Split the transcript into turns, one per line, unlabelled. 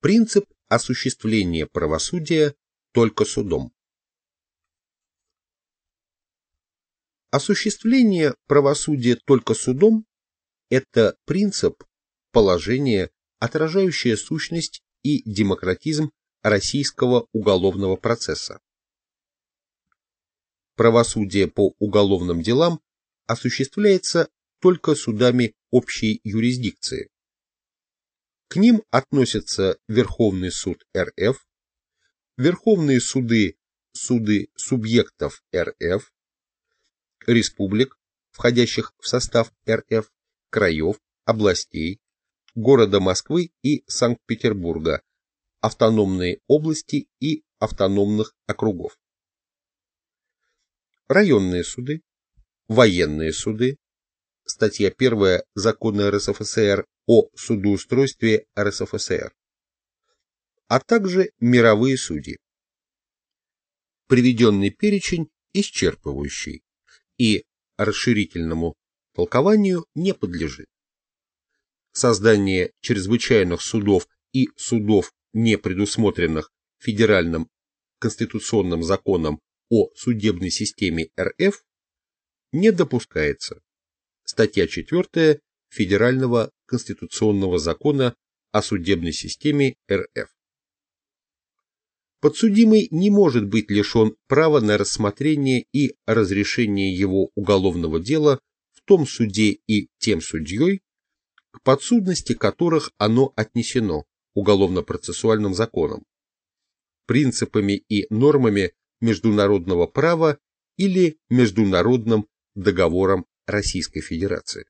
Принцип осуществления правосудия только судом. Осуществление правосудия только судом – это принцип, положение, отражающее сущность и демократизм российского уголовного процесса. Правосудие по уголовным делам осуществляется только судами общей юрисдикции. К ним относятся Верховный суд РФ, Верховные суды, суды субъектов РФ, республик, входящих в состав РФ, краев, областей, города Москвы и Санкт-Петербурга, автономные области и автономных округов. Районные суды, военные суды, статья 1 Закона РСФСР о судоустройстве РСФСР, а также мировые судьи. Приведенный перечень исчерпывающий и расширительному толкованию не подлежит. Создание чрезвычайных судов и судов, не предусмотренных федеральным конституционным законом о судебной системе РФ, не допускается. Статья 4 Федерального конституционного закона о судебной системе РФ. Подсудимый не может быть лишен права на рассмотрение и разрешение его уголовного дела в том суде и тем судьей, к подсудности которых оно отнесено уголовно-процессуальным законом, принципами и нормами международного права или международным договором Российской Федерации.